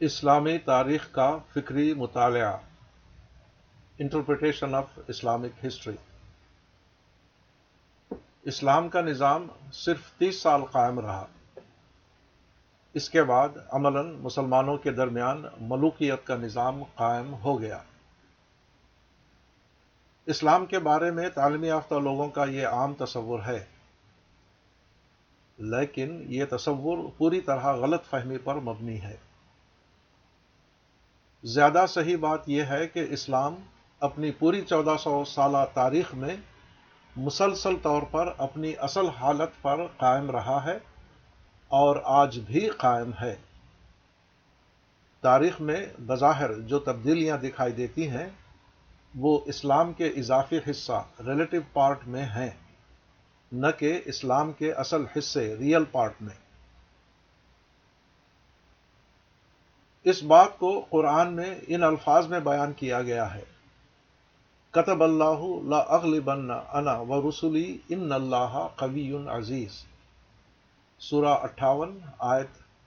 اسلامی تاریخ کا فکری مطالعہ۔ انٹرپریٹیشن آف اسلامک ہسٹری اسلام کا نظام صرف تیس سال قائم رہا۔ اس کے بعد عملاً مسلمانوں کے درمیان ملوکیت کا نظام قائم ہو گیا۔ اسلام کے بارے میں تعلیمی یافتہ لوگوں کا یہ عام تصور ہے۔ لیکن یہ تصور پوری طرح غلط فہمی پر مبنی ہے۔ زیادہ صحیح بات یہ ہے کہ اسلام اپنی پوری چودہ سو سالہ تاریخ میں مسلسل طور پر اپنی اصل حالت پر قائم رہا ہے اور آج بھی قائم ہے۔ تاریخ میں بظاہر جو تبدیلیاں دکھائی دیتی ہیں، وہ اسلام کے اضافی حصہ ریلیٹو پارٹ میں ہیں، نہ کہ اسلام کے اصل حصے ریئل پارٹ میں۔ اس بات کو قرآن میں ان الفاظ میں بیان کیا گیا ہے۔ کتب اللہ لا اغلبن انا و رسولی ان اللہ قوی عزیز۔ سورہ اٹھاون، آیت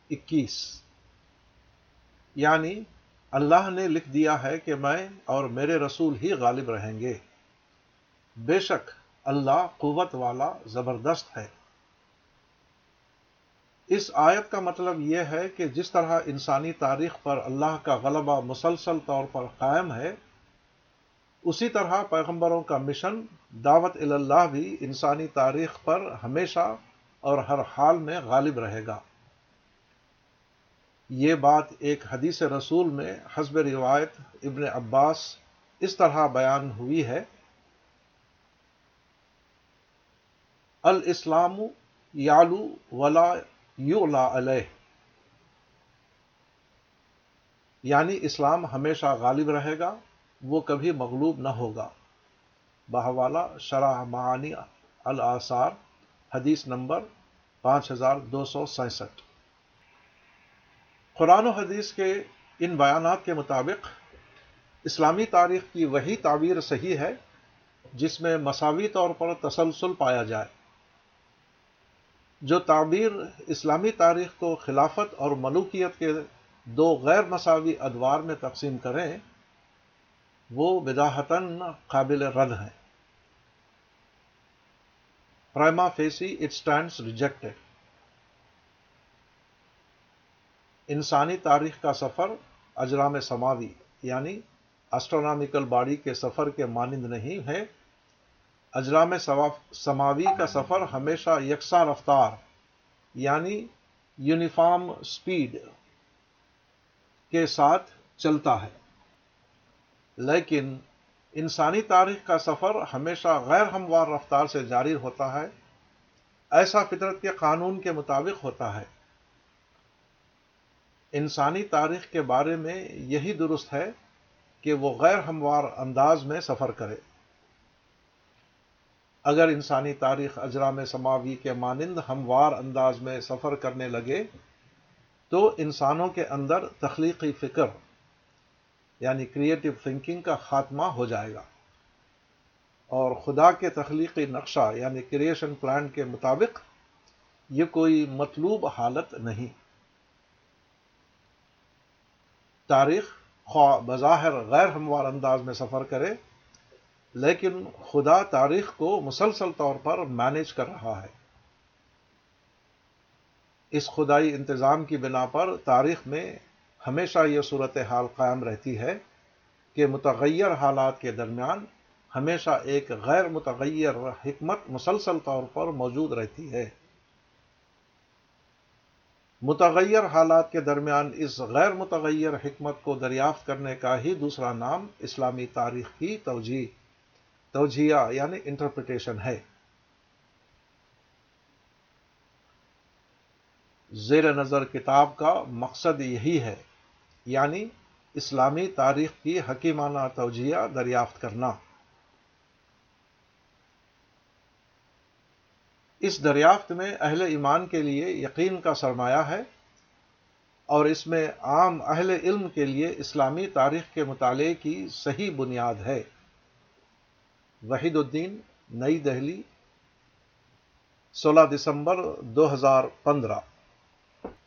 اکیس۔ یعنی اللہ نے لکھ دیا ہے کہ میں اور میرے رسول ہی غالب رہیں گے۔ بے شک اللہ قوت والا زبردست ہے۔ اس آیت کا مطلب یہ ہے کہ جس طرح انسانی تاریخ پر اللہ کا غلبہ مسلسل طور پر قائم ہے، اسی طرح پیغمبروں کا مشن، دعوت اللہ بھی انسانی تاریخ پر ہمیشہ اور ہر حال میں غالب رہے گا۔ یہ بات ایک حدیث رسول میں حسب روایت ابن عباس اس طرح بیان ہوئی ہے۔ الاسلام یالو ولا یولا علیہ۔ یعنی اسلام ہمیشہ غالب رہے گا، وہ کبھی مغلوب نہ ہوگا۔ بہوالا شرح معانی الآثار، حدیث نمبر پانچ ہزار دو سو سینسٹھ۔ قرآن و حدیث کے ان بیانات کے مطابق اسلامی تاریخ کی وہی تعبیر صحیح ہے، جس میں مساوی طور پر تسلسل پایا جائے۔ جو تعبیر اسلامی تاریخ کو خلافت اور ملوکیت کے دو غیر مساوی ادوار میں تقسیم کریں، وہ بداحتن قابل رد ہیں۔ Prima facie it stands rejected انسانی تاریخ کا سفر اجرام سماوی یعنی اسٹرونامیکل باڈی کے سفر کے مانند نہیں ہے۔ اجرام سماوی کا سفر ہمیشہ یکساں رفتار یعنی یونیفارم سپیڈ کے ساتھ چلتا ہے۔ لیکن انسانی تاریخ کا سفر ہمیشہ غیر ہموار رفتار سے جاری ہوتا ہے، ایسا فطرت کے قانون کے مطابق ہوتا ہے۔ انسانی تاریخ کے بارے میں یہی درست ہے کہ وہ غیر ہموار انداز میں سفر کرے۔ اگر انسانی تاریخ اجرام سماوی کے مانند ہموار انداز میں سفر کرنے لگے تو انسانوں کے اندر تخلیقی فکر یعنی کریٹو تھنکنگ کا خاتمہ ہو جائے گا۔ اور خدا کے تخلیقی نقشہ یعنی کریشن پلان کے مطابق یہ کوئی مطلوب حالت نہیں۔ تاریخ خواہ بظاہر غیر ہموار انداز میں سفر کرے لیکن خدا تاریخ کو مسلسل طور پر مینج کر رہا ہے۔ اس خدائی انتظام کی بنا پر تاریخ میں ہمیشہ یہ صورت حال قائم رہتی ہے کہ متغیر حالات کے درمیان ہمیشہ ایک غیر متغیر حکمت مسلسل طور پر موجود رہتی ہے۔ متغیر حالات کے درمیان اس غیر متغیر حکمت کو دریافت کرنے کا ہی دوسرا نام اسلامی تاریخ کی توجہ توجیہ یعنی انٹرپریٹیشن ہے۔ زیر نظر کتاب کا مقصد یہی ہے یعنی اسلامی تاریخ کی حکیمانہ توجیہ دریافت کرنا۔ اس دریافت میں اہل ایمان کے لیے یقین کا سرمایہ ہے اور اس میں عام اہل علم کے لیے اسلامی تاریخ کے مطالعے کی صحیح بنیاد ہے۔ وحید الدین نئی دہلی سولہ دسمبر دو ہزار پندرہ۔